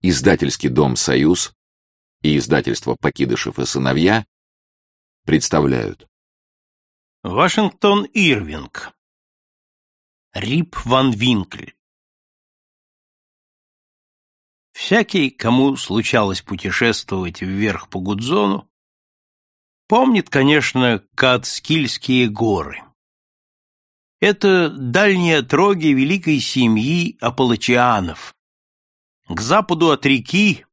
Издательский дом «Союз» и издательство «Покидышев и сыновья» представляют. Вашингтон Ирвинг. Рип ван Винкль. Всякий, кому случалось путешествовать вверх по Гудзону, помнит, конечно, Кацкильские горы. Это дальние отроги великой семьи Аполлачианов. К западу от реки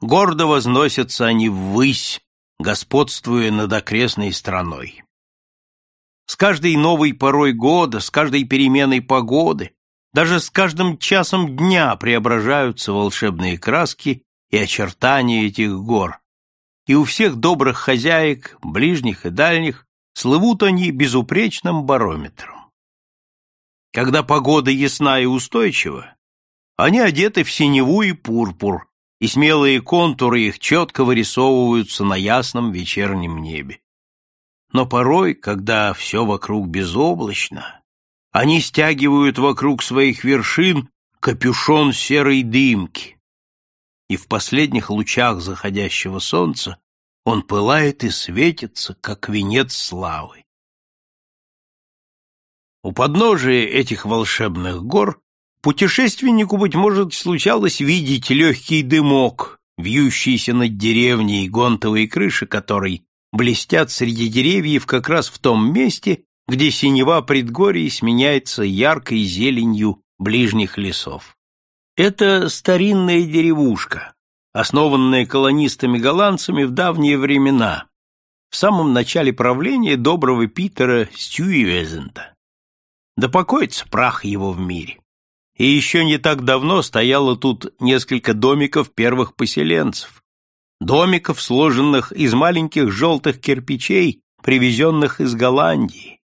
гордо возносятся они ввысь, господствуя над окрестной страной. С каждой новой порой года, с каждой переменой погоды, даже с каждым часом дня преображаются волшебные краски и очертания этих гор. И у всех добрых хозяек, ближних и дальних, слывут они безупречным барометром. Когда погода ясна и устойчива, они одеты в синеву и пурпур, и смелые контуры их четко вырисовываются на ясном вечернем небе. Но порой, когда все вокруг безоблачно, они стягивают вокруг своих вершин капюшон серой дымки, и в последних лучах заходящего солнца он пылает и светится, как венец славы. У подножия этих волшебных гор путешественнику, быть может, случалось видеть легкий дымок, вьющийся над деревней, гонтовые крыши которой блестят среди деревьев как раз в том месте, где синева предгорий сменяется яркой зеленью ближних лесов. Это старинная деревушка, основанная колонистами-голландцами в давние времена, в самом начале правления доброго Питера Стюивезента. Да покоится прах его в мире. И еще не так давно стояло тут несколько домиков первых поселенцев. Домиков, сложенных из маленьких желтых кирпичей, привезенных из Голландии,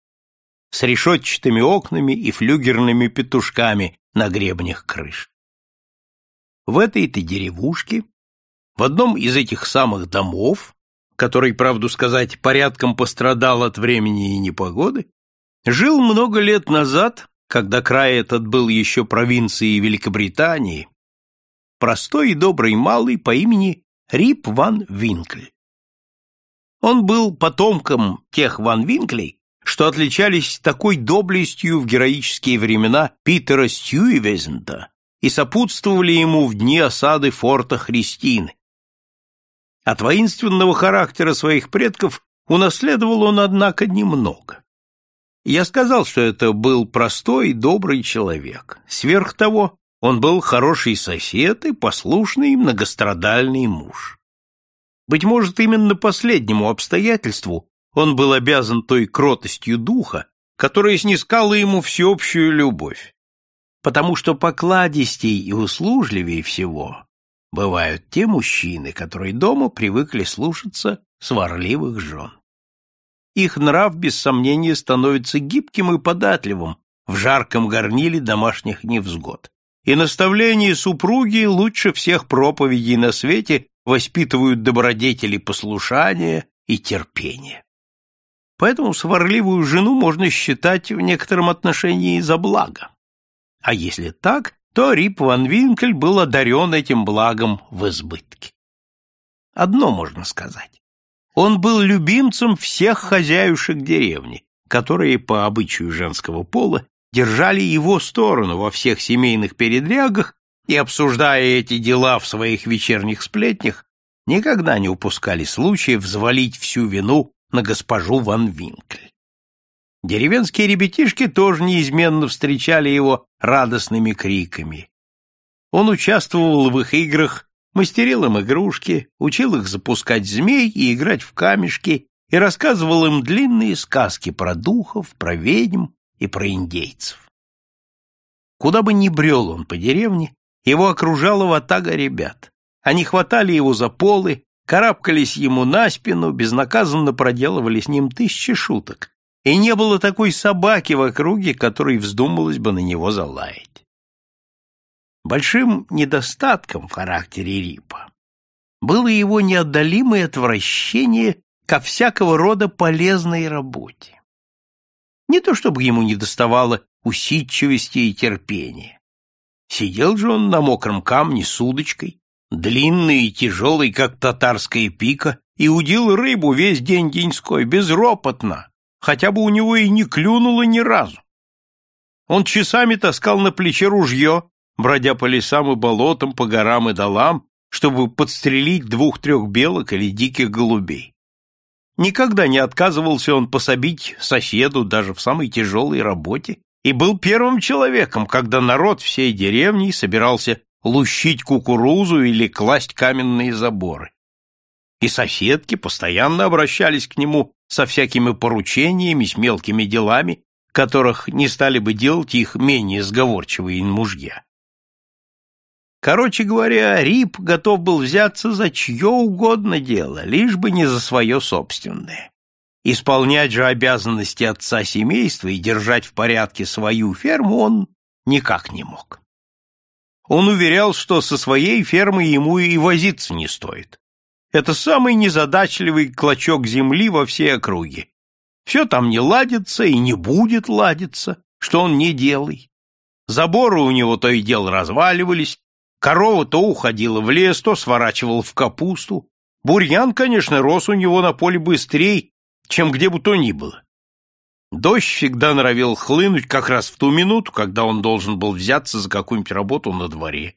с решетчатыми окнами и флюгерными петушками на гребнях крыш. В этой-то деревушке, в одном из этих самых домов, который, правду сказать, порядком пострадал от времени и непогоды, Жил много лет назад, когда край этот был еще провинцией Великобритании, простой и добрый малый по имени Рип ван Винкль. Он был потомком тех ван Винклей, что отличались такой доблестью в героические времена Питера Стюивезента и сопутствовали ему в дни осады форта Христины. От воинственного характера своих предков унаследовал он, однако, немного. Я сказал, что это был простой, добрый человек. Сверх того, он был хороший сосед и послушный многострадальный муж. Быть может, именно последнему обстоятельству он был обязан той кротостью духа, которая снискала ему всеобщую любовь. Потому что покладистей и услужливее всего бывают те мужчины, которые дома привыкли слушаться сварливых жен их нрав без сомнения становится гибким и податливым в жарком горниле домашних невзгод. И наставления супруги лучше всех проповедей на свете воспитывают добродетели послушания и терпения. Поэтому сварливую жену можно считать в некотором отношении за благо. А если так, то Рип ван Винкель был одарен этим благом в избытке. Одно можно сказать. Он был любимцем всех хозяюшек деревни, которые по обычаю женского пола держали его сторону во всех семейных передрягах и, обсуждая эти дела в своих вечерних сплетнях, никогда не упускали случая взвалить всю вину на госпожу Ван Винкль. Деревенские ребятишки тоже неизменно встречали его радостными криками. Он участвовал в их играх мастерил им игрушки, учил их запускать змей и играть в камешки и рассказывал им длинные сказки про духов, про ведьм и про индейцев. Куда бы ни брел он по деревне, его окружала ватага ребят. Они хватали его за полы, карабкались ему на спину, безнаказанно проделывали с ним тысячи шуток, и не было такой собаки в округе, которой вздумалось бы на него залаять. Большим недостатком в характере Рипа было его неотдалимое отвращение ко всякого рода полезной работе. Не то чтобы ему недоставало усидчивости и терпения. Сидел же он на мокром камне с удочкой, длинный и тяжелый, как татарская пика, и удил рыбу весь день деньской, безропотно, хотя бы у него и не клюнуло ни разу. Он часами таскал на плече ружье, бродя по лесам и болотам, по горам и долам, чтобы подстрелить двух-трех белок или диких голубей. Никогда не отказывался он пособить соседу даже в самой тяжелой работе и был первым человеком, когда народ всей деревни собирался лущить кукурузу или класть каменные заборы. И соседки постоянно обращались к нему со всякими поручениями, с мелкими делами, которых не стали бы делать их менее сговорчивые мужья. Короче говоря, Рип готов был взяться за чье угодно дело, лишь бы не за свое собственное. Исполнять же обязанности отца семейства и держать в порядке свою ферму он никак не мог. Он уверял, что со своей фермой ему и возиться не стоит. Это самый незадачливый клочок земли во всей округе. Все там не ладится и не будет ладиться, что он не делай. Заборы у него то и дело разваливались, Корова то уходила в лес, то сворачивала в капусту. Бурьян, конечно, рос у него на поле быстрее, чем где бы то ни было. Дождь всегда норовил хлынуть как раз в ту минуту, когда он должен был взяться за какую-нибудь работу на дворе.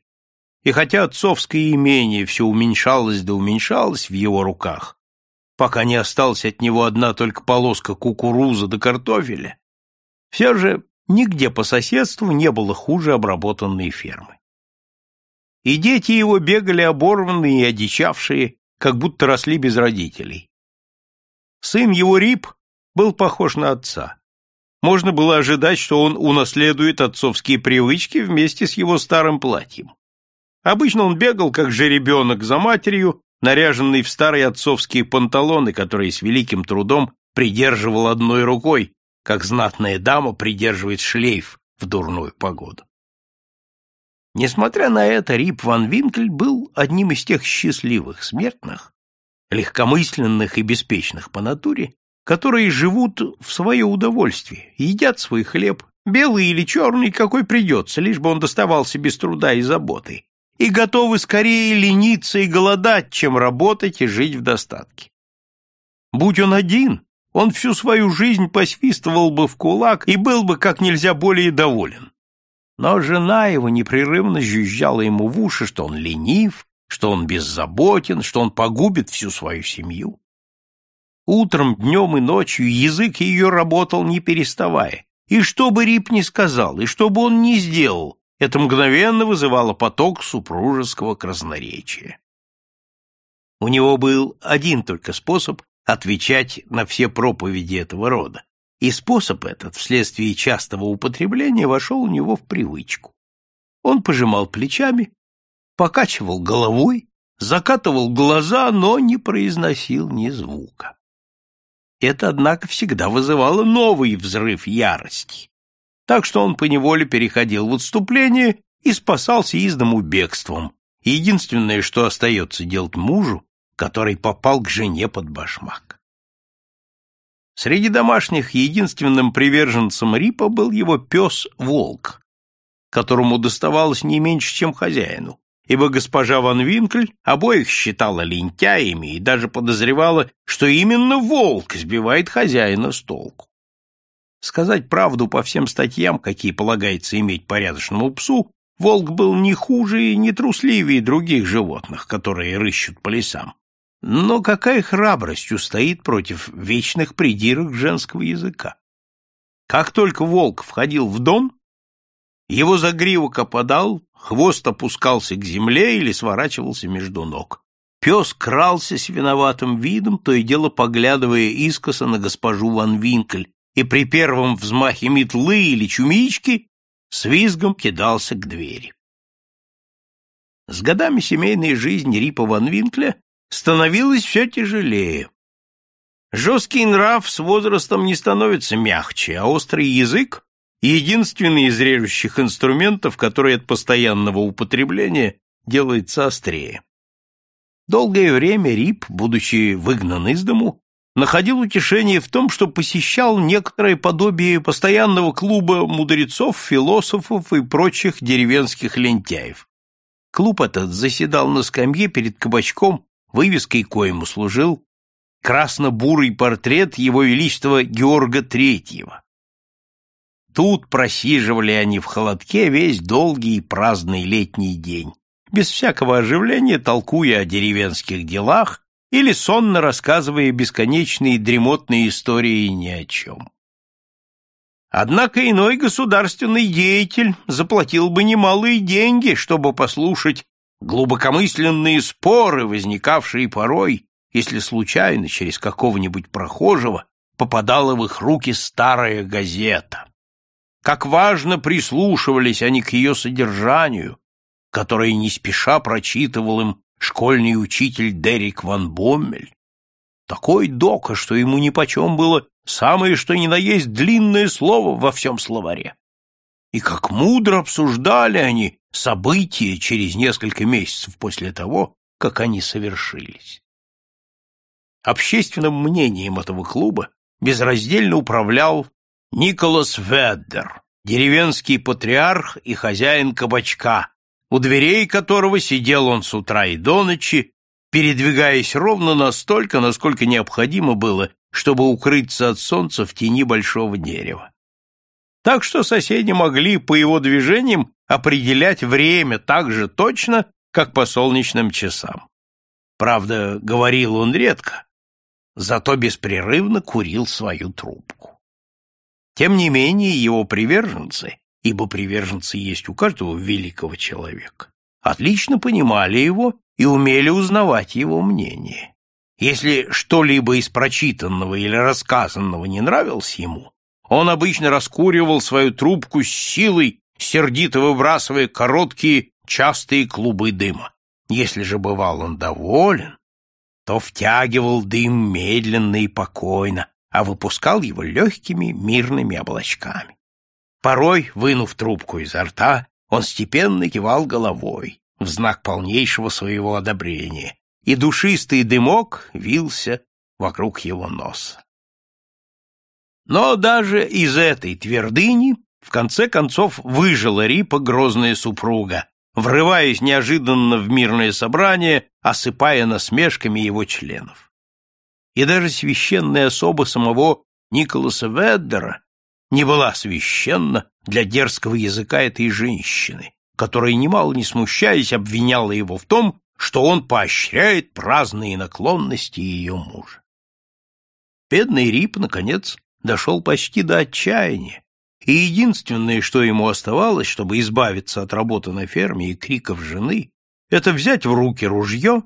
И хотя отцовское имение все уменьшалось да уменьшалось в его руках, пока не осталась от него одна только полоска кукуруза да картофеля, все же нигде по соседству не было хуже обработанной фермы и дети его бегали оборванные и одичавшие, как будто росли без родителей. Сын его Рип был похож на отца. Можно было ожидать, что он унаследует отцовские привычки вместе с его старым платьем. Обычно он бегал, как жеребенок за матерью, наряженный в старые отцовские панталоны, которые с великим трудом придерживал одной рукой, как знатная дама придерживает шлейф в дурную погоду. Несмотря на это, Рип ван Винкель был одним из тех счастливых смертных, легкомысленных и беспечных по натуре, которые живут в свое удовольствие, едят свой хлеб, белый или черный, какой придется, лишь бы он доставался без труда и заботы, и готовы скорее лениться и голодать, чем работать и жить в достатке. Будь он один, он всю свою жизнь посвистывал бы в кулак и был бы как нельзя более доволен. Но жена его непрерывно жужжала ему в уши, что он ленив, что он беззаботен, что он погубит всю свою семью. Утром, днем и ночью язык ее работал не переставая, и что бы Рип ни сказал, и что бы он ни сделал, это мгновенно вызывало поток супружеского красноречия. У него был один только способ отвечать на все проповеди этого рода и способ этот вследствие частого употребления вошел у него в привычку. Он пожимал плечами, покачивал головой, закатывал глаза, но не произносил ни звука. Это, однако, всегда вызывало новый взрыв ярости, так что он поневоле переходил в отступление и спасался из дому бегством, единственное, что остается делать мужу, который попал к жене под башмак. Среди домашних единственным приверженцем Рипа был его пес Волк, которому доставалось не меньше, чем хозяину, ибо госпожа Ван Винкль обоих считала лентяями и даже подозревала, что именно Волк сбивает хозяина с толку. Сказать правду по всем статьям, какие полагается иметь порядочному псу, Волк был не хуже и не трусливее других животных, которые рыщут по лесам. Но какая храбрость устоит против вечных придирок женского языка? Как только волк входил в дом, его загривок опадал, хвост опускался к земле или сворачивался между ног. Пес крался с виноватым видом, то и дело поглядывая искоса на госпожу Ван Винкль, и при первом взмахе метлы или чумички с визгом кидался к двери. С годами семейной жизни Рипа Ван Винкля становилось все тяжелее. Жесткий нрав с возрастом не становится мягче, а острый язык — единственный из режущих инструментов, который от постоянного употребления делается острее. Долгое время Рип, будучи выгнан из дому, находил утешение в том, что посещал некоторое подобие постоянного клуба мудрецов, философов и прочих деревенских лентяев, Клуб этот заседал на скамье перед кабачком, вывеской коему служил красно-бурый портрет его величества Георга Третьего. Тут просиживали они в холодке весь долгий и праздный летний день, без всякого оживления толкуя о деревенских делах или сонно рассказывая бесконечные дремотные истории ни о чем. Однако иной государственный деятель заплатил бы немалые деньги, чтобы послушать глубокомысленные споры, возникавшие порой, если случайно через какого-нибудь прохожего попадала в их руки старая газета. Как важно прислушивались они к ее содержанию, которое не спеша прочитывал им школьный учитель Дерек ван Боммель. Такой дока, что ему нипочем было самое что ни на есть длинное слово во всем словаре. И как мудро обсуждали они события через несколько месяцев после того, как они совершились. Общественным мнением этого клуба безраздельно управлял Николас Веддер, деревенский патриарх и хозяин кабачка, у дверей которого сидел он с утра и до ночи, передвигаясь ровно настолько, насколько необходимо было чтобы укрыться от солнца в тени большого дерева. Так что соседи могли по его движениям определять время так же точно, как по солнечным часам. Правда, говорил он редко, зато беспрерывно курил свою трубку. Тем не менее, его приверженцы, ибо приверженцы есть у каждого великого человека, отлично понимали его и умели узнавать его мнение. Если что-либо из прочитанного или рассказанного не нравилось ему, он обычно раскуривал свою трубку с силой, сердито выбрасывая короткие, частые клубы дыма. Если же бывал он доволен, то втягивал дым медленно и покойно, а выпускал его легкими мирными облачками. Порой, вынув трубку изо рта, он степенно кивал головой в знак полнейшего своего одобрения, и душистый дымок вился вокруг его носа. Но даже из этой твердыни в конце концов выжила Рипа грозная супруга, врываясь неожиданно в мирное собрание, осыпая насмешками его членов. И даже священная особа самого Николаса Веддера не была священна для дерзкого языка этой женщины, которая, немало не смущаясь, обвиняла его в том, что он поощряет праздные наклонности ее мужа. Бедный Рип, наконец, дошел почти до отчаяния, и единственное, что ему оставалось, чтобы избавиться от работы на ферме и криков жены, это взять в руки ружье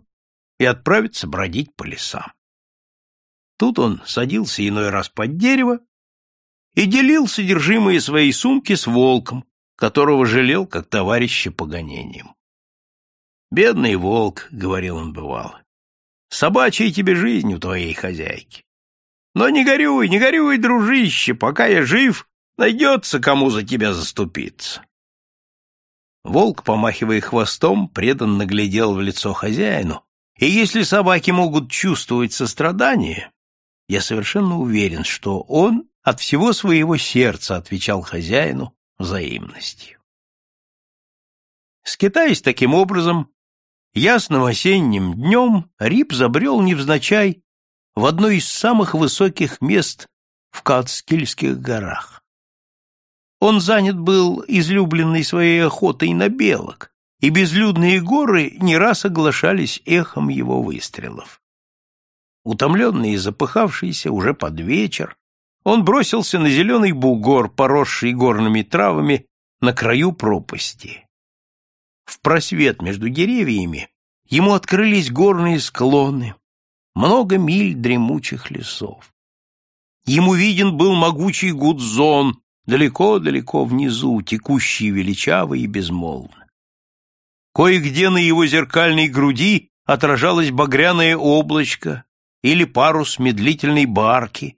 и отправиться бродить по лесам. Тут он садился иной раз под дерево и делил содержимое своей сумки с волком, которого жалел как товарища по гонениям. «Бедный волк», — говорил он бывало, — «собачья тебе жизнь у твоей хозяйки. Но не горюй, не горюй, дружище, пока я жив, найдется кому за тебя заступиться». Волк, помахивая хвостом, преданно глядел в лицо хозяину, и если собаки могут чувствовать сострадание, я совершенно уверен, что он от всего своего сердца отвечал хозяину взаимностью. Скитаясь таким образом, Ясным осенним днем Рип забрел невзначай в одно из самых высоких мест в Кацкильских горах. Он занят был излюбленной своей охотой на белок, и безлюдные горы не раз оглашались эхом его выстрелов. Утомленный и запыхавшийся уже под вечер, он бросился на зеленый бугор, поросший горными травами, на краю пропасти. В просвет между деревьями ему открылись горные склоны, много миль дремучих лесов. Ему виден был могучий гудзон, далеко-далеко внизу, текущий величаво и безмолвно. Кое-где на его зеркальной груди отражалось багряное облачко или парус медлительной барки,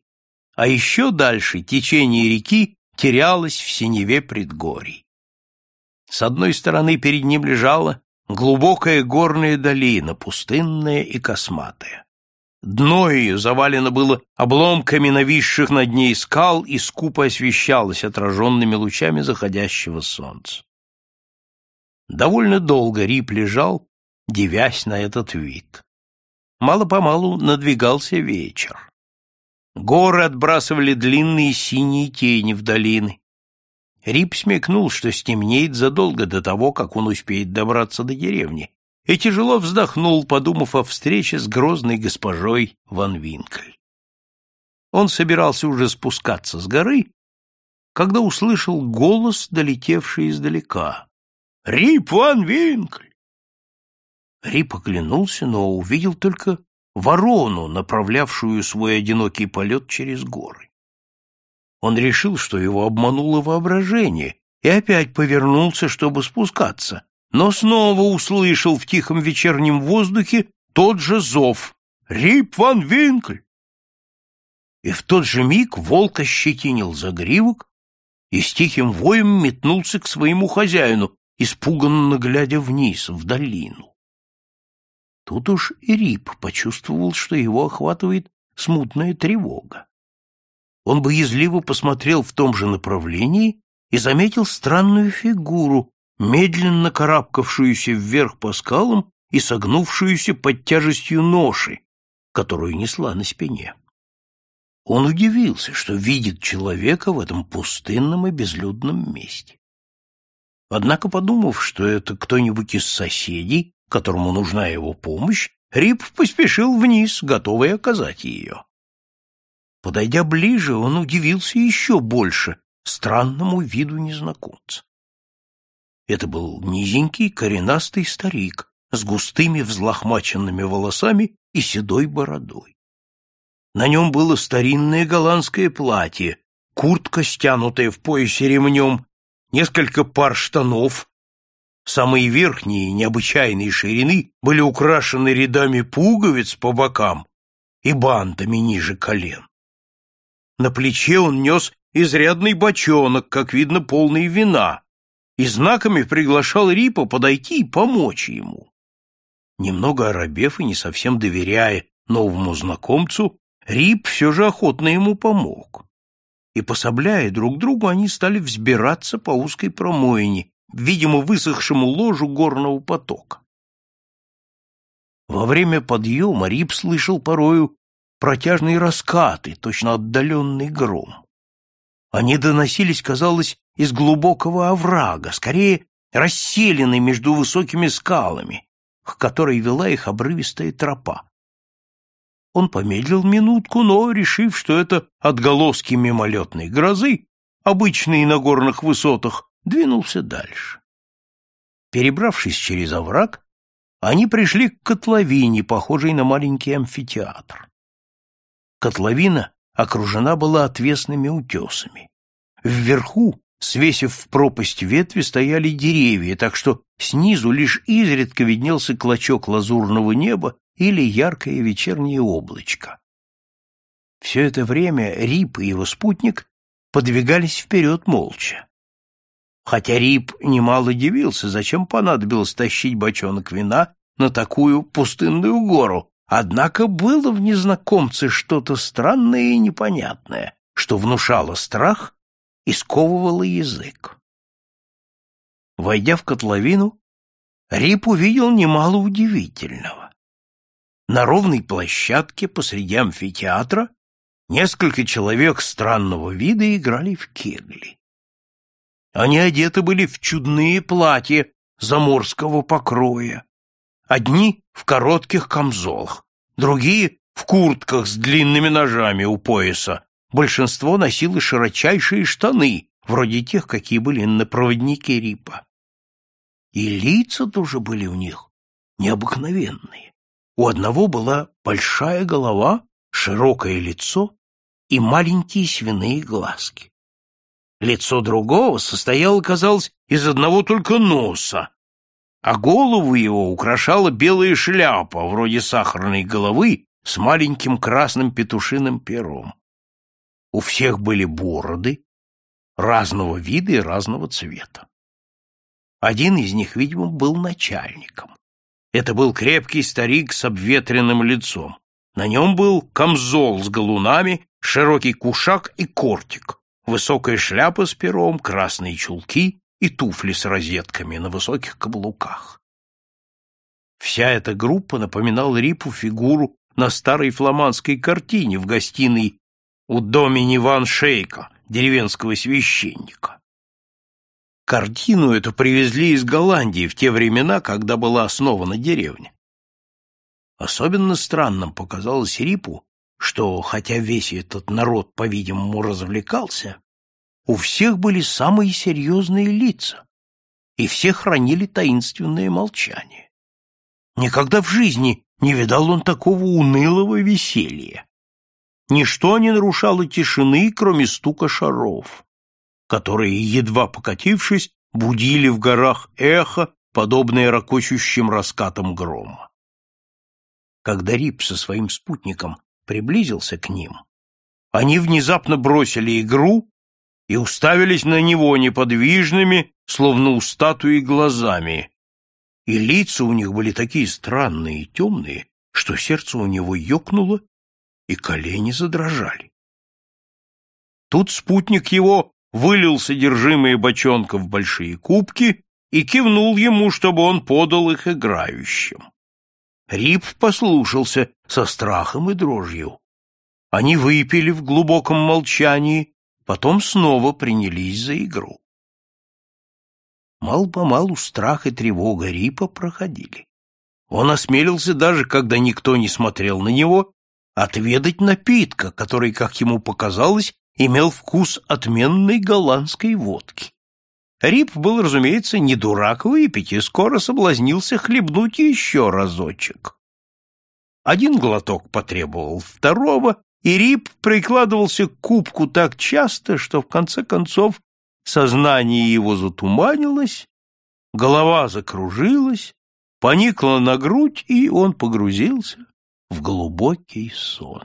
а еще дальше течение реки терялось в синеве предгорий. С одной стороны перед ним лежала глубокая горная долина, пустынная и косматая. Дно ее завалено было обломками нависших над ней скал и скупо освещалось отраженными лучами заходящего солнца. Довольно долго Рип лежал, девясь на этот вид. Мало-помалу надвигался вечер. Горы отбрасывали длинные синие тени в долины. Рип смекнул, что стемнеет задолго до того, как он успеет добраться до деревни, и тяжело вздохнул, подумав о встрече с грозной госпожой Ван Винкль. Он собирался уже спускаться с горы, когда услышал голос, долетевший издалека. «Рип Ван Винкль!» Рип оглянулся, но увидел только ворону, направлявшую свой одинокий полет через горы. Он решил, что его обмануло воображение, и опять повернулся, чтобы спускаться, но снова услышал в тихом вечернем воздухе тот же зов «Рип ван Винкль!». И в тот же миг волк ощетинил загривок и с тихим воем метнулся к своему хозяину, испуганно глядя вниз, в долину. Тут уж и Рип почувствовал, что его охватывает смутная тревога. Он боязливо посмотрел в том же направлении и заметил странную фигуру, медленно карабкавшуюся вверх по скалам и согнувшуюся под тяжестью ноши, которую несла на спине. Он удивился, что видит человека в этом пустынном и безлюдном месте. Однако, подумав, что это кто-нибудь из соседей, которому нужна его помощь, Рип поспешил вниз, готовый оказать ее. Подойдя ближе, он удивился еще больше странному виду незнакомца. Это был низенький, коренастый старик с густыми взлохмаченными волосами и седой бородой. На нем было старинное голландское платье, куртка, стянутая в поясе ремнем, несколько пар штанов. Самые верхние, необычайные ширины, были украшены рядами пуговиц по бокам и бантами ниже колен. На плече он нес изрядный бочонок, как видно, полный вина, и знаками приглашал Рипа подойти и помочь ему. Немного оробев и не совсем доверяя новому знакомцу, Рип все же охотно ему помог и, пособляя друг другу, они стали взбираться по узкой промоине, видимо, высохшему ложу горного потока. Во время подъема Рип слышал порою протяжные раскаты, точно отдаленный гром. Они доносились, казалось, из глубокого оврага, скорее расселены между высокими скалами, к которой вела их обрывистая тропа. Он помедлил минутку, но, решив, что это отголоски мимолетной грозы, обычные на горных высотах, двинулся дальше. Перебравшись через овраг, они пришли к котловине, похожей на маленький амфитеатр. Котловина окружена была отвесными утесами. Вверху, свесив в пропасть ветви, стояли деревья, так что снизу лишь изредка виднелся клочок лазурного неба или яркое вечернее облачко. Все это время Рип и его спутник подвигались вперед молча. Хотя Рип немало дивился, зачем понадобилось тащить бочонок вина на такую пустынную гору, однако было в незнакомце что-то странное и непонятное, что внушало страх и сковывало язык. Войдя в котловину, Рип увидел немало удивительного. На ровной площадке посреди амфитеатра несколько человек странного вида играли в кегли. Они одеты были в чудные платья заморского покроя. Одни в коротких камзолах, другие в куртках с длинными ножами у пояса. Большинство носило широчайшие штаны, вроде тех, какие были на проводнике Рипа. И лица тоже были у них необыкновенные. У одного была большая голова, широкое лицо и маленькие свиные глазки. Лицо другого состояло, казалось, из одного только носа, а голову его украшала белая шляпа, вроде сахарной головы, с маленьким красным петушиным пером. У всех были бороды, разного вида и разного цвета. Один из них, видимо, был начальником. Это был крепкий старик с обветренным лицом. На нем был камзол с галунами, широкий кушак и кортик, высокая шляпа с пером, красные чулки и туфли с розетками на высоких каблуках. Вся эта группа напоминала Рипу фигуру на старой фламандской картине в гостиной у домини Ван Шейка, деревенского священника. Картину эту привезли из Голландии в те времена, когда была основана деревня. Особенно странным показалось Рипу, что, хотя весь этот народ, по-видимому, развлекался, у всех были самые серьезные лица, и все хранили таинственное молчание. Никогда в жизни не видал он такого унылого веселья. Ничто не нарушало тишины, кроме стука шаров, которые, едва покатившись, будили в горах эхо, подобное ракочущим раскатам грома. Когда Рип со своим спутником приблизился к ним, они внезапно бросили игру и уставились на него неподвижными, словно у статуи, глазами, и лица у них были такие странные и темные, что сердце у него ёкнуло, и колени задрожали. Тут спутник его вылил содержимое бочонка в большие кубки и кивнул ему, чтобы он подал их играющим. Рип послушался со страхом и дрожью. Они выпили в глубоком молчании, потом снова принялись за игру. Мал-помалу страх и тревога Рипа проходили. Он осмелился даже, когда никто не смотрел на него, отведать напитка, который, как ему показалось, имел вкус отменной голландской водки. Рип был, разумеется, не дурак выпить и скоро соблазнился хлебнуть еще разочек. Один глоток потребовал второго, и Рип прикладывался к кубку так часто, что в конце концов сознание его затуманилось, голова закружилась, поникла на грудь, и он погрузился в глубокий сон.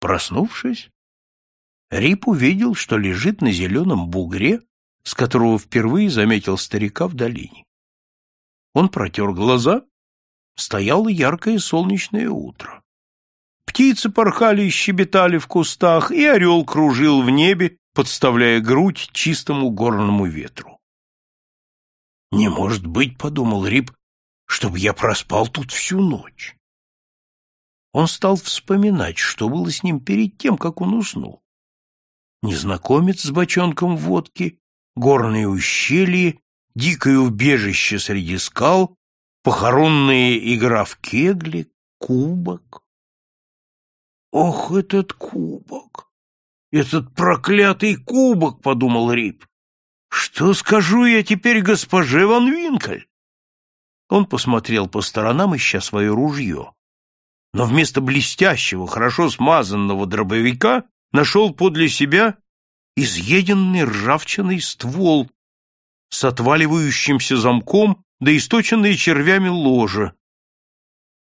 Проснувшись, Рип увидел, что лежит на зеленом бугре, с которого впервые заметил старика в долине. Он протер глаза, стояло яркое солнечное утро. Птицы порхали и щебетали в кустах, и орел кружил в небе, подставляя грудь чистому горному ветру. «Не может быть, — подумал Рип, — чтобы я проспал тут всю ночь». Он стал вспоминать, что было с ним перед тем, как он уснул. Незнакомец с бочонком водки, горные ущелья, дикое убежище среди скал, похоронная игра в кегли, кубок. Ох, этот кубок! Этот проклятый кубок, подумал Рип. Что скажу я теперь госпоже Ван Винкель? Он посмотрел по сторонам, ища свое ружье. Но вместо блестящего, хорошо смазанного дробовика нашел подле себя изъеденный ржавчиной ствол с отваливающимся замком да источенные червями ложа,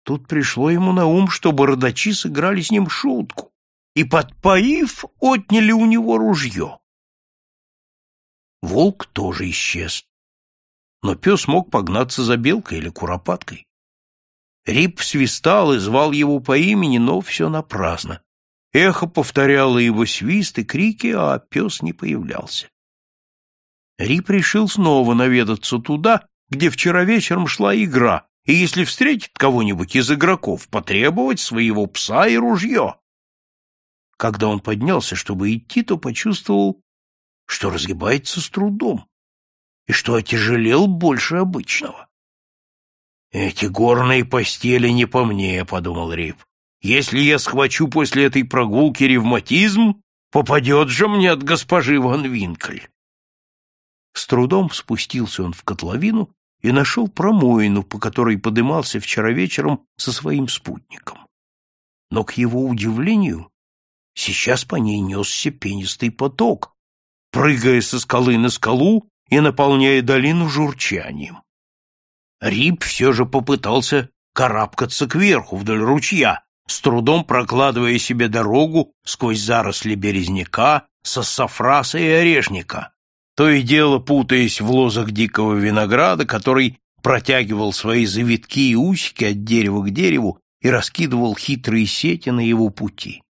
Тут пришло ему на ум, что бородачи сыграли с ним шутку и, подпоив, отняли у него ружье. Волк тоже исчез, но пес мог погнаться за белкой или куропаткой. Рип свистал и звал его по имени, но все напрасно. Эхо повторяло его свист и крики, а пес не появлялся. Рип решил снова наведаться туда, где вчера вечером шла игра, и если встретит кого-нибудь из игроков, потребовать своего пса и ружье. Когда он поднялся, чтобы идти, то почувствовал, что разгибается с трудом и что отяжелел больше обычного. «Эти горные постели не по мне», — подумал Рип. «Если я схвачу после этой прогулки ревматизм, попадет же мне от госпожи Ван Винкель». С трудом спустился он в котловину и нашел промоину, по которой подымался вчера вечером со своим спутником. Но, к его удивлению, сейчас по ней несся пенистый поток, прыгая со скалы на скалу и наполняя долину журчанием. Рип все же попытался карабкаться кверху вдоль ручья, с трудом прокладывая себе дорогу сквозь заросли березняка, сассафраса и орешника, то и дело путаясь в лозах дикого винограда, который протягивал свои завитки и усики от дерева к дереву и раскидывал хитрые сети на его пути.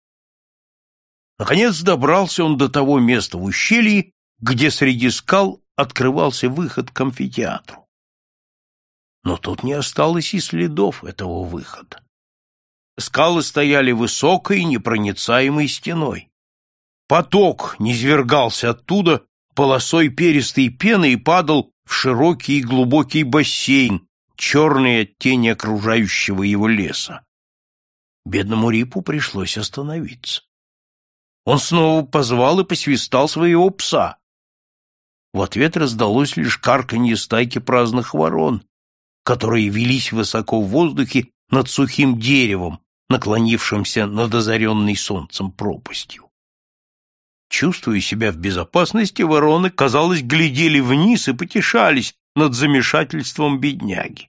Наконец добрался он до того места в ущелье, где среди скал открывался выход к амфитеатру. Но тут не осталось и следов этого выхода. Скалы стояли высокой, непроницаемой стеной. Поток низвергался оттуда полосой перистой пены и падал в широкий и глубокий бассейн, черный от тени окружающего его леса. Бедному Рипу пришлось остановиться. Он снова позвал и посвистал своего пса. В ответ раздалось лишь карканье стайки праздных ворон, которые велись высоко в воздухе над сухим деревом, наклонившимся над озаренной солнцем пропастью. Чувствуя себя в безопасности, вороны, казалось, глядели вниз и потешались над замешательством бедняги.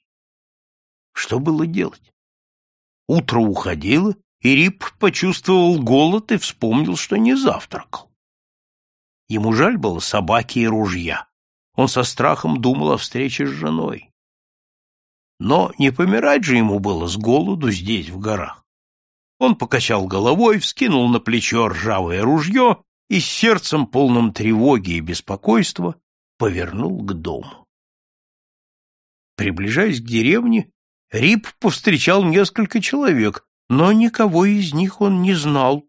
Что было делать? Утро уходило, и Рип почувствовал голод и вспомнил, что не завтракал. Ему жаль было собаки и ружья. Он со страхом думал о встрече с женой. Но не помирать же ему было с голоду здесь, в горах. Он покачал головой, вскинул на плечо ржавое ружье и с сердцем полным тревоги и беспокойства повернул к дому. Приближаясь к деревне, Рип повстречал несколько человек, но никого из них он не знал.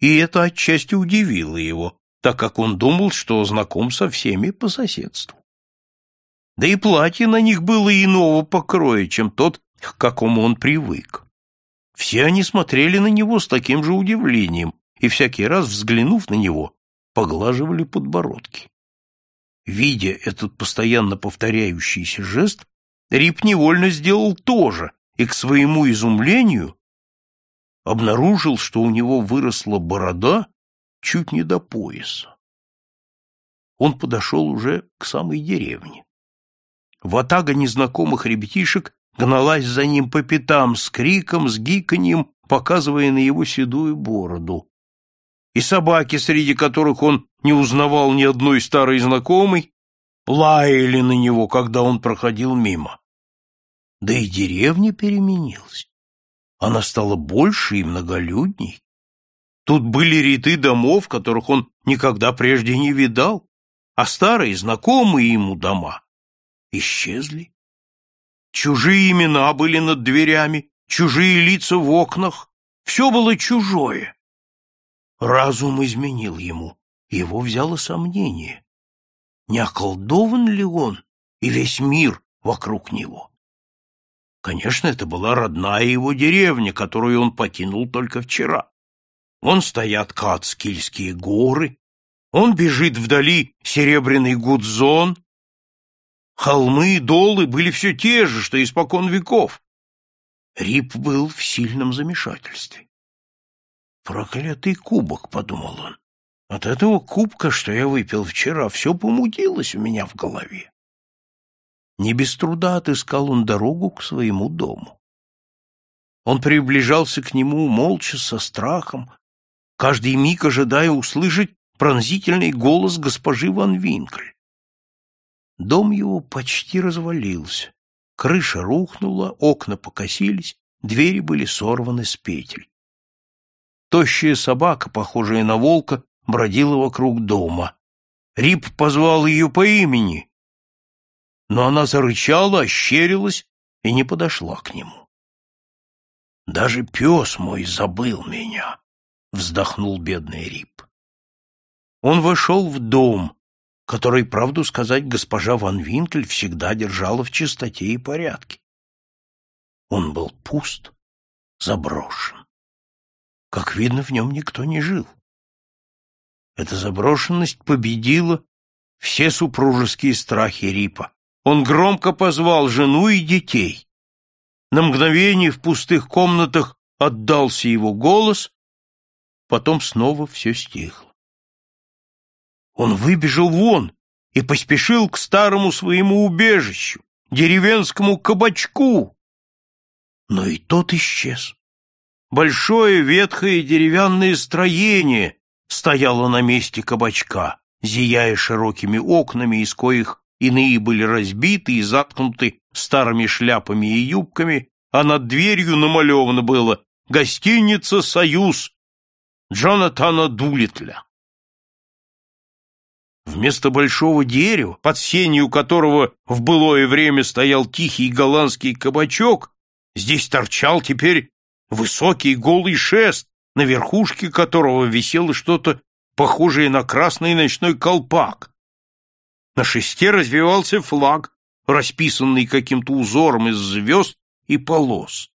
И это отчасти удивило его, так как он думал, что знаком со всеми по соседству. Да и платье на них было иного покроя, чем тот, к какому он привык. Все они смотрели на него с таким же удивлением, и всякий раз, взглянув на него, поглаживали подбородки. Видя этот постоянно повторяющийся жест, Рип невольно сделал то же, и к своему изумлению обнаружил, что у него выросла борода чуть не до пояса. Он подошел уже к самой деревне. Ватага незнакомых ребятишек гналась за ним по пятам с криком, с гиканьем, показывая на его седую бороду. И собаки, среди которых он не узнавал ни одной старой знакомой, лаяли на него, когда он проходил мимо. Да и деревня переменилась. Она стала больше и многолюдней. Тут были ряды домов, которых он никогда прежде не видал, а старые, знакомые ему дома исчезли. Чужие имена были над дверями, чужие лица в окнах, все было чужое. Разум изменил ему, его взяло сомнение. Не околдован ли он и весь мир вокруг него? Конечно, это была родная его деревня, которую он покинул только вчера. Вон стоят Кацкильские горы, он бежит вдали серебряный гудзон. Холмы и долы были все те же, что испокон веков. Рип был в сильном замешательстве. «Проклятый кубок», — подумал он. «От этого кубка, что я выпил вчера, все помутилось у меня в голове». Не без труда отыскал он дорогу к своему дому. Он приближался к нему молча, со страхом, каждый миг ожидая услышать пронзительный голос госпожи Ван Винкль. Дом его почти развалился. Крыша рухнула, окна покосились, двери были сорваны с петель. Тощая собака, похожая на волка, бродила вокруг дома. Рип позвал ее по имени, но она зарычала, ощерилась и не подошла к нему. «Даже пес мой забыл меня», — вздохнул бедный Рип. Он вошел в дом, который, правду сказать, госпожа Ван Винкель всегда держала в чистоте и порядке. Он был пуст, заброшен. Как видно, в нем никто не жил. Эта заброшенность победила все супружеские страхи Рипа. Он громко позвал жену и детей. На мгновение в пустых комнатах отдался его голос, потом снова все стихло. Он выбежал вон и поспешил к старому своему убежищу, деревенскому кабачку. Но и тот исчез. Большое ветхое деревянное строение стояло на месте кабачка, зияя широкими окнами, из коих иные были разбиты и заткнуты старыми шляпами и юбками, а над дверью намалевано было «Гостиница «Союз» Джонатана Дулитля». Вместо большого дерева, под сенью которого в былое время стоял тихий голландский кабачок, здесь торчал теперь высокий голый шест, на верхушке которого висело что-то похожее на красный ночной колпак. На шесте развивался флаг, расписанный каким-то узором из звезд и полос.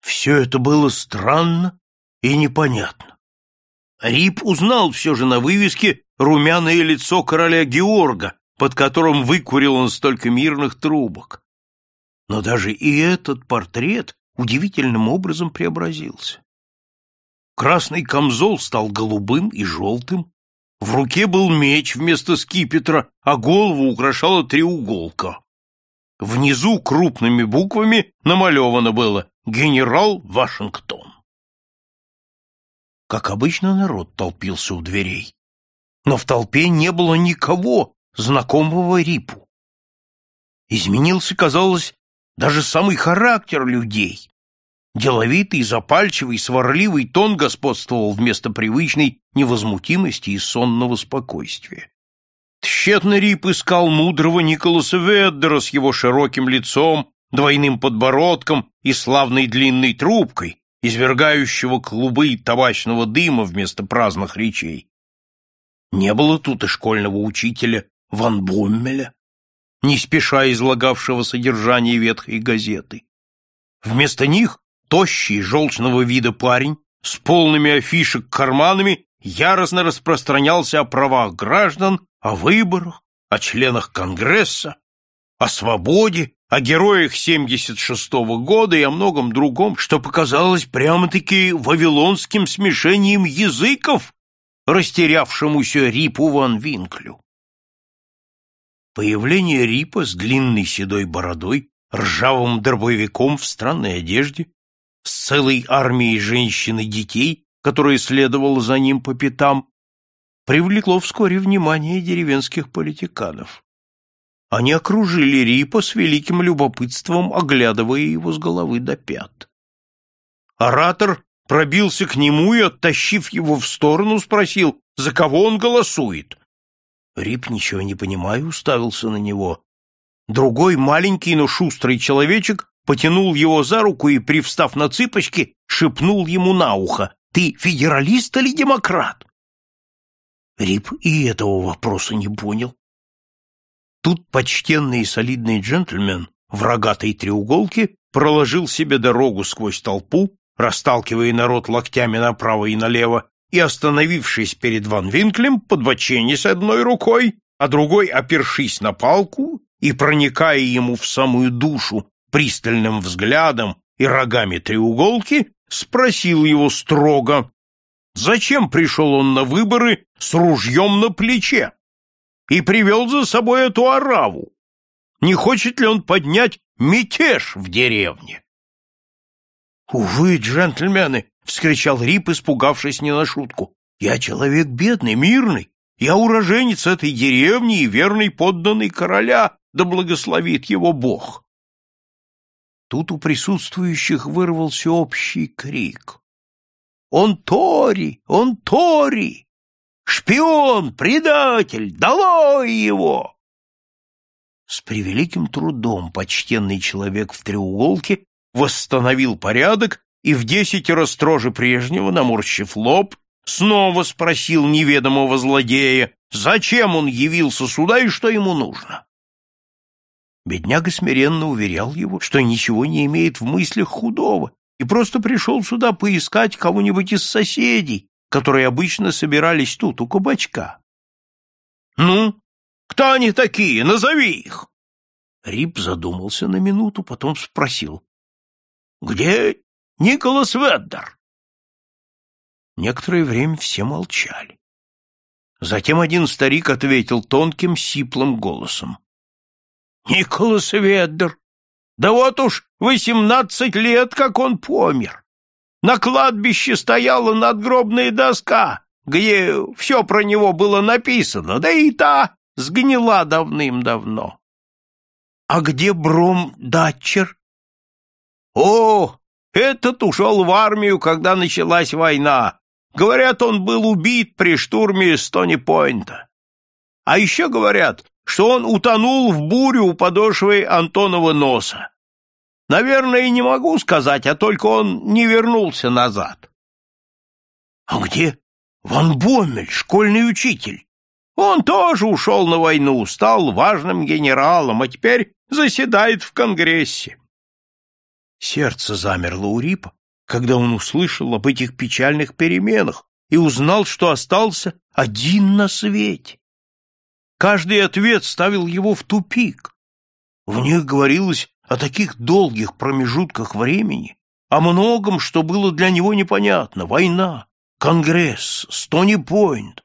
Все это было странно и непонятно. Рип узнал все же на вывеске румяное лицо короля Георга, под которым выкурил он столько мирных трубок. Но даже и этот портрет удивительным образом преобразился. Красный камзол стал голубым и желтым, в руке был меч вместо скипетра, а голову украшала треуголка. Внизу крупными буквами намалевано было «Генерал Вашингтон». Как обычно, народ толпился у дверей. Но в толпе не было никого, знакомого Рипу. Изменился, казалось, даже самый характер людей. Деловитый, запальчивый, сварливый тон господствовал вместо привычной невозмутимости и сонного спокойствия. Тщетно Рип искал мудрого Николаса Веддера с его широким лицом, двойным подбородком и славной длинной трубкой, извергающего клубы табачного дыма вместо праздных речей. Не было тут и школьного учителя Ван Боммеля, не спеша излагавшего содержание ветхой газеты. Вместо них тощий, желчного вида парень с полными афишек карманами яростно распространялся о правах граждан, о выборах, о членах Конгресса, о свободе, о героях 76-го года и о многом другом, что показалось прямо-таки вавилонским смешением языков, растерявшемуся Рипу Ван Винклю. Появление Рипа с длинной седой бородой, ржавым дробовиком в странной одежде, с целой армией женщин и детей, которая следовала за ним по пятам, привлекло вскоре внимание деревенских политиканов. Они окружили Рипа с великим любопытством, оглядывая его с головы до пят. Оратор пробился к нему и, оттащив его в сторону, спросил, за кого он голосует. Рип, ничего не понимая, уставился на него. Другой маленький, но шустрый человечек потянул его за руку и, привстав на цыпочки, шепнул ему на ухо. «Ты федералист или демократ?» Рип и этого вопроса не понял. Тут почтенный и солидный джентльмен в рогатой треуголке проложил себе дорогу сквозь толпу, расталкивая народ локтями направо и налево, и, остановившись перед Ван Винклем, подбоченясь одной рукой, а другой, опершись на палку и проникая ему в самую душу пристальным взглядом и рогами треуголки, спросил его строго, зачем пришел он на выборы с ружьем на плече и привел за собой эту ораву. Не хочет ли он поднять мятеж в деревне? — Увы, джентльмены! — вскричал Рип, испугавшись не на шутку. — Я человек бедный, мирный. Я уроженец этой деревни и верный подданный короля, да благословит его Бог. Тут у присутствующих вырвался общий крик. «Он Тори! Он Тори! Шпион! Предатель! Долой его!» С превеликим трудом почтенный человек в треуголке восстановил порядок и в десятеро строже прежнего, наморщив лоб, снова спросил неведомого злодея, зачем он явился сюда и что ему нужно. Бедняга смиренно уверял его, что ничего не имеет в мыслях худого и просто пришел сюда поискать кого-нибудь из соседей, которые обычно собирались тут, у кабачка. — Ну, кто они такие? Назови их! Рип задумался на минуту, потом спросил. — Где Николас Веддер? Некоторое время все молчали. Затем один старик ответил тонким, сиплым голосом. Николас Веддер. Да вот уж восемнадцать лет, как он помер. На кладбище стояла надгробная доска, где все про него было написано, да и та сгнила давным-давно. А где Бром Датчер? О, этот ушел в армию, когда началась война. Говорят, он был убит при штурме Стони-Пойнта. А еще говорят, что он утонул в бурю у подошвы Антонова носа. Наверное, и не могу сказать, а только он не вернулся назад. — А где Ван Боммель, школьный учитель? Он тоже ушел на войну, стал важным генералом, а теперь заседает в Конгрессе. Сердце замерло у Рипа, когда он услышал об этих печальных переменах и узнал, что остался один на свете. Каждый ответ ставил его в тупик. В них говорилось о таких долгих промежутках времени, о многом, что было для него непонятно — война, Конгресс, Стони-Пойнт.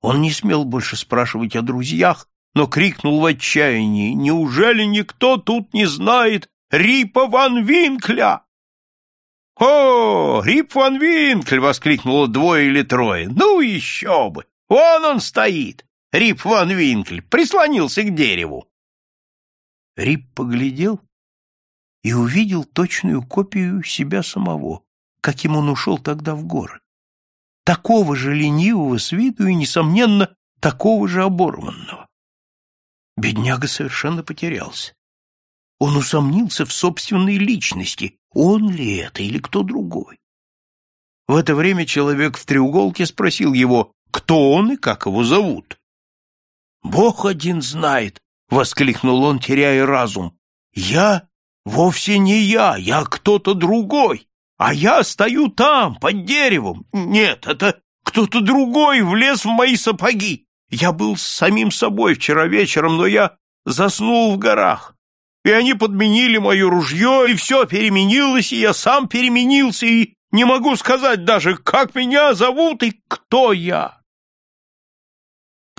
Он не смел больше спрашивать о друзьях, но крикнул в отчаянии, «Неужели никто тут не знает Рипа ван Винкля?» «О, Рип ван Винкль!» — воскликнуло двое или трое. «Ну еще бы! Вон он стоит! Рип ван Винкль прислонился к дереву!» Рип поглядел и увидел точную копию себя самого, каким он ушел тогда в город такого же ленивого с виду и, несомненно, такого же оборванного. Бедняга совершенно потерялся. Он усомнился в собственной личности, он ли это или кто другой. В это время человек в треуголке спросил его, кто он и как его зовут. «Бог один знает!» — воскликнул он, теряя разум. «Я? Вовсе не я, я кто-то другой!» а я стою там, под деревом. Нет, это кто-то другой влез в мои сапоги. Я был с самим собой вчера вечером, но я заснул в горах. И они подменили мое ружье, и все переменилось, и я сам переменился, и не могу сказать даже, как меня зовут и кто я.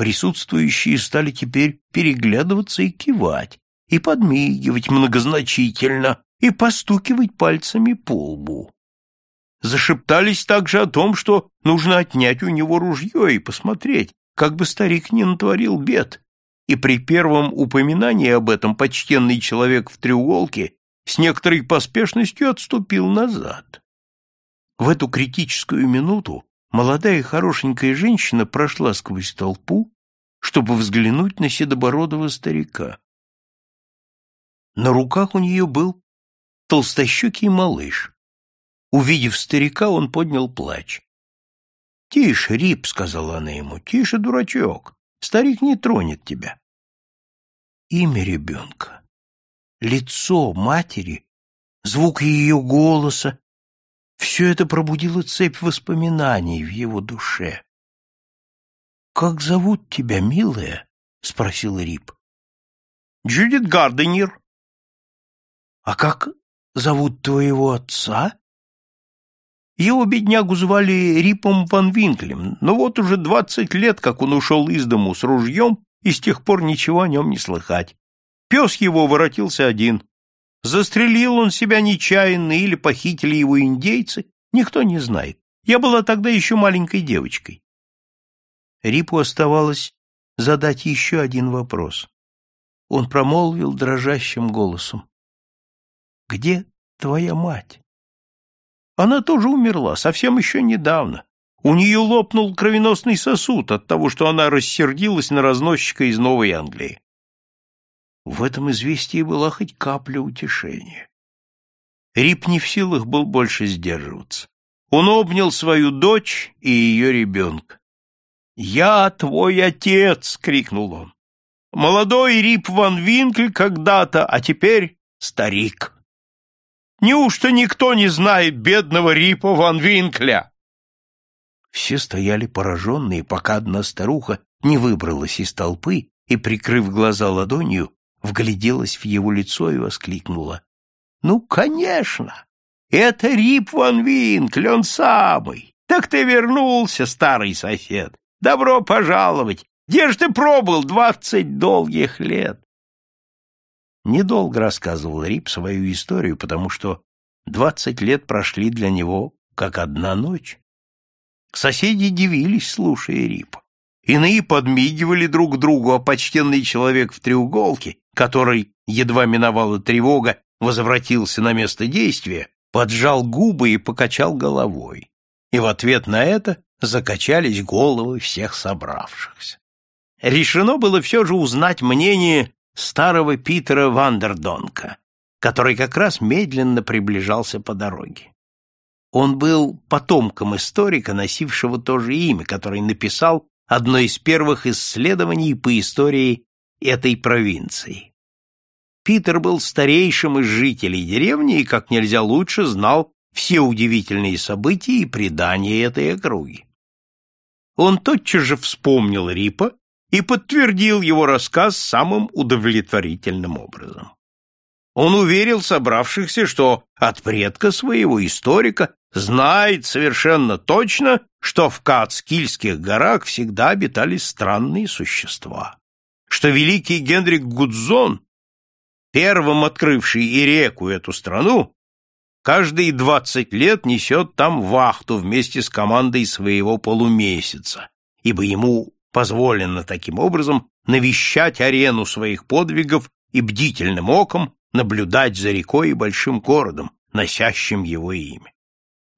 Присутствующие стали теперь переглядываться и кивать, и подмигивать многозначительно, и постукивать пальцами по лбу. Зашептались также о том, что нужно отнять у него ружье и посмотреть, как бы старик не натворил бед. И при первом упоминании об этом почтенный человек в треуголке с некоторой поспешностью отступил назад. В эту критическую минуту молодая хорошенькая женщина прошла сквозь толпу, чтобы взглянуть на седобородого старика. На руках у нее был толстощекий малыш. Увидев старика, он поднял плач. — Тише, Рип, — сказала она ему, — тише, дурачок, старик не тронет тебя. Имя ребенка, лицо матери, звук ее голоса — все это пробудило цепь воспоминаний в его душе. — Как зовут тебя, милая? — спросил Рип. — Джудит Гарденер. — А как зовут твоего отца? Его беднягу звали Рипом Ван Винклем, но вот уже двадцать лет, как он ушел из дому с ружьем, и с тех пор ничего о нем не слыхать. Пес его воротился один. Застрелил он себя нечаянно или похитили его индейцы, никто не знает. Я была тогда еще маленькой девочкой. Рипу оставалось задать еще один вопрос. Он промолвил дрожащим голосом. Где твоя мать? Она тоже умерла, совсем еще недавно. У нее лопнул кровеносный сосуд от того, что она рассердилась на разносчика из Новой Англии. В этом известии была хоть капля утешения. Рип не в силах был больше сдерживаться. Он обнял свою дочь и ее ребенка. «Я твой отец!» — крикнул он. «Молодой Рип Ван Винкль когда-то, а теперь старик!» Неужто никто не знает бедного Рипа Ван Винкля? Все стояли пораженные, пока одна старуха не выбралась из толпы и, прикрыв глаза ладонью, вгляделась в его лицо и воскликнула. — Ну, конечно! Это Рип Ван Винкль, он самый! Так ты вернулся, старый сосед! Добро пожаловать! Где ж ты пробыл двадцать долгих лет? Недолго рассказывал Рип свою историю, потому что двадцать лет прошли для него как одна ночь. Соседи дивились, слушая Рипа. Иные подмигивали друг другу, а почтенный человек в треуголке, который, едва миновала тревога, возвратился на место действия, поджал губы и покачал головой. И в ответ на это закачались головы всех собравшихся. решено было все же узнать мнение старого Питера Вандердонка, который как раз медленно приближался по дороге. Он был потомком историка, носившего то же имя, который написал одно из первых исследований по истории этой провинции. Питер был старейшим из жителей деревни и как нельзя лучше знал все удивительные события и предания этой округи. Он тотчас же вспомнил Рипа и подтвердил его рассказ самым удовлетворительным образом. Он уверил собравшихся, что от предка своего историка знает совершенно точно, что в Кацкильских горах всегда обитали странные существа, что великий Генрик Гудзон, первым открывший и реку эту страну, каждые двадцать лет несет там вахту вместе с командой своего полумесяца, ибо ему позволено таким образом навещать арену своих подвигов и бдительным оком наблюдать за рекой и большим городом, носящим его имя.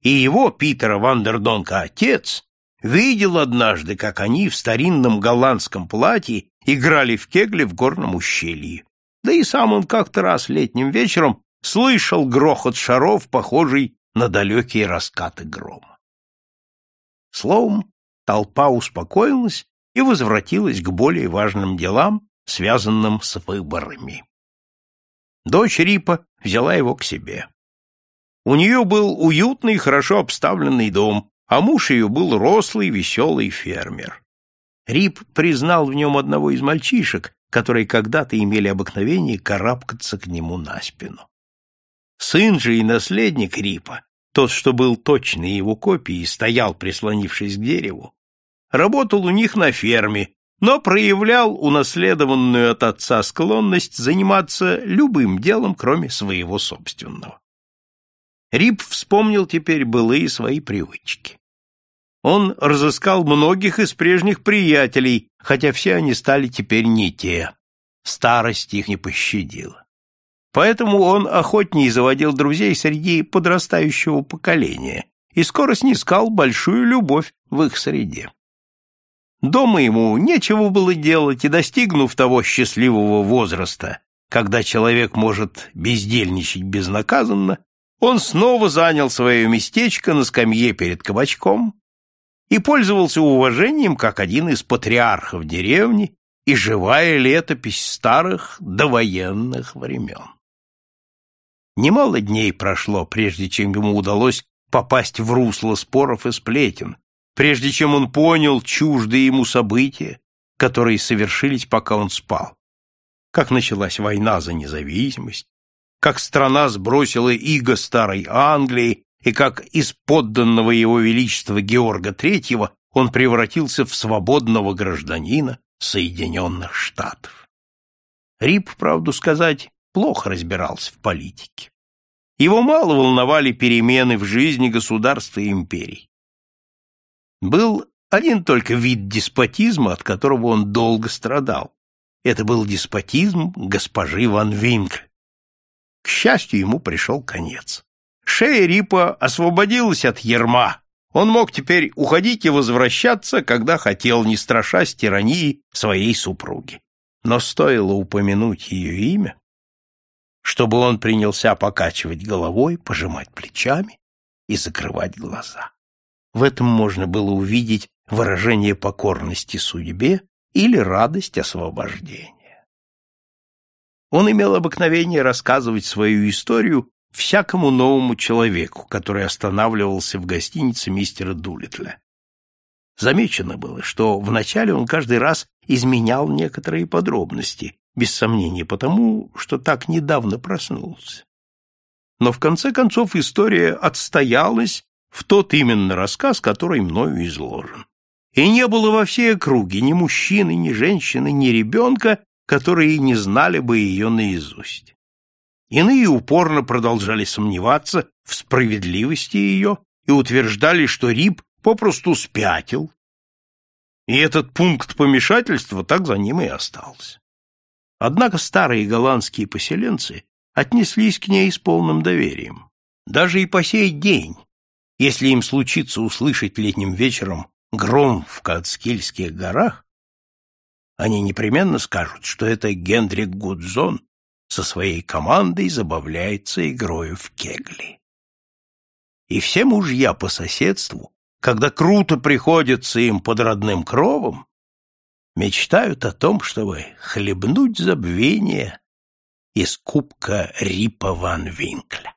И его, Питера Вандердонка, отец, видел однажды, как они в старинном голландском платье играли в кегли в горном ущелье. Да и сам он как-то раз летним вечером слышал грохот шаров, похожий на далекие раскаты грома. Словом, толпа успокоилась и возвратилась к более важным делам, связанным с выборами. Дочь Рипа взяла его к себе. У нее был уютный, хорошо обставленный дом, а муж ее был рослый, веселый фермер. Рип признал в нем одного из мальчишек, которые когда-то имели обыкновение карабкаться к нему на спину. Сын же и наследник Рипа, тот, что был точной его копией и стоял, прислонившись к дереву, работал у них на ферме, но проявлял унаследованную от отца склонность заниматься любым делом, кроме своего собственного. Рип вспомнил теперь былые свои привычки. Он разыскал многих из прежних приятелей, хотя все они стали теперь не те. Старость их не пощадила. Поэтому он охотнее заводил друзей среди подрастающего поколения и скоро снискал большую любовь в их среде. Дома ему нечего было делать, и, достигнув того счастливого возраста, когда человек может бездельничать безнаказанно, он снова занял свое местечко на скамье перед кабачком и пользовался уважением как один из патриархов деревни и живая летопись старых довоенных времен. Немало дней прошло, прежде чем ему удалось попасть в русло споров и сплетен, прежде чем он понял чуждые ему события, которые совершились, пока он спал. Как началась война за независимость, как страна сбросила иго старой Англии, и как из подданного его величества Георга III он превратился в свободного гражданина Соединенных Штатов. Рип, правду сказать, плохо разбирался в политике. Его мало волновали перемены в жизни государства и империй. Был один только вид деспотизма, от которого он долго страдал. Это был деспотизм госпожи Ван Винкль. К счастью, ему пришел конец. Шея Рипа освободилась от ерма. Он мог теперь уходить и возвращаться, когда хотел, не страшась тирании своей супруги. Но стоило упомянуть ее имя, чтобы он принялся покачивать головой, пожимать плечами и закрывать глаза. В этом можно было увидеть выражение покорности судьбе или радость освобождения. Он имел обыкновение рассказывать свою историю всякому новому человеку, который останавливался в гостинице мистера Дулитля. Замечено было, что вначале он каждый раз изменял некоторые подробности, без сомнения потому, что так недавно проснулся. Но в конце концов история отстоялась в тот именно рассказ, который мною изложен. И не было во всей округе ни мужчины, ни женщины, ни ребенка, которые не знали бы ее наизусть. Иные упорно продолжали сомневаться в справедливости ее и утверждали, что Рип попросту спятил, и этот пункт помешательства так за ним и остался. Однако старые голландские поселенцы отнеслись к ней с полным доверием. Даже и по сей день если им случится услышать летним вечером гром в Кацкильских горах, они непременно скажут, что это Гендрик Гудзон со своей командой забавляется игрою в кегли. И все мужья по соседству, когда круто приходится им под родным кровом, мечтают о том, чтобы хлебнуть забвение из кубка Рипа ван Винкля.